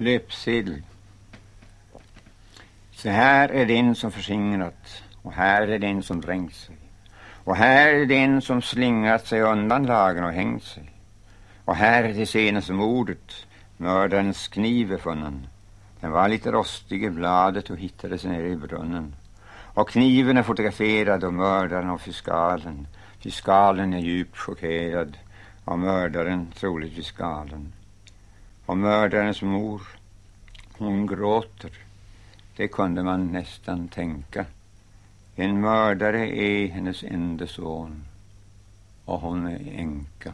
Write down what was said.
Löpsedel. Så här är den som förskingrat och här är den som dränkt sig. Och här är den som slingat sig undan lagen och hängt sig. Och här är det senaste mordet, mördarens kniv är funnen. Den var lite rostig i bladet och hittades nere i brunnen. Och kniven är fotograferad och mördaren och fiskalen. Fiskalen är djupt chockerad och mördaren troligtvis galen. Och mördarens mor, hon gråter. Det kunde man nästan tänka. En mördare är hennes enda son och hon är änka.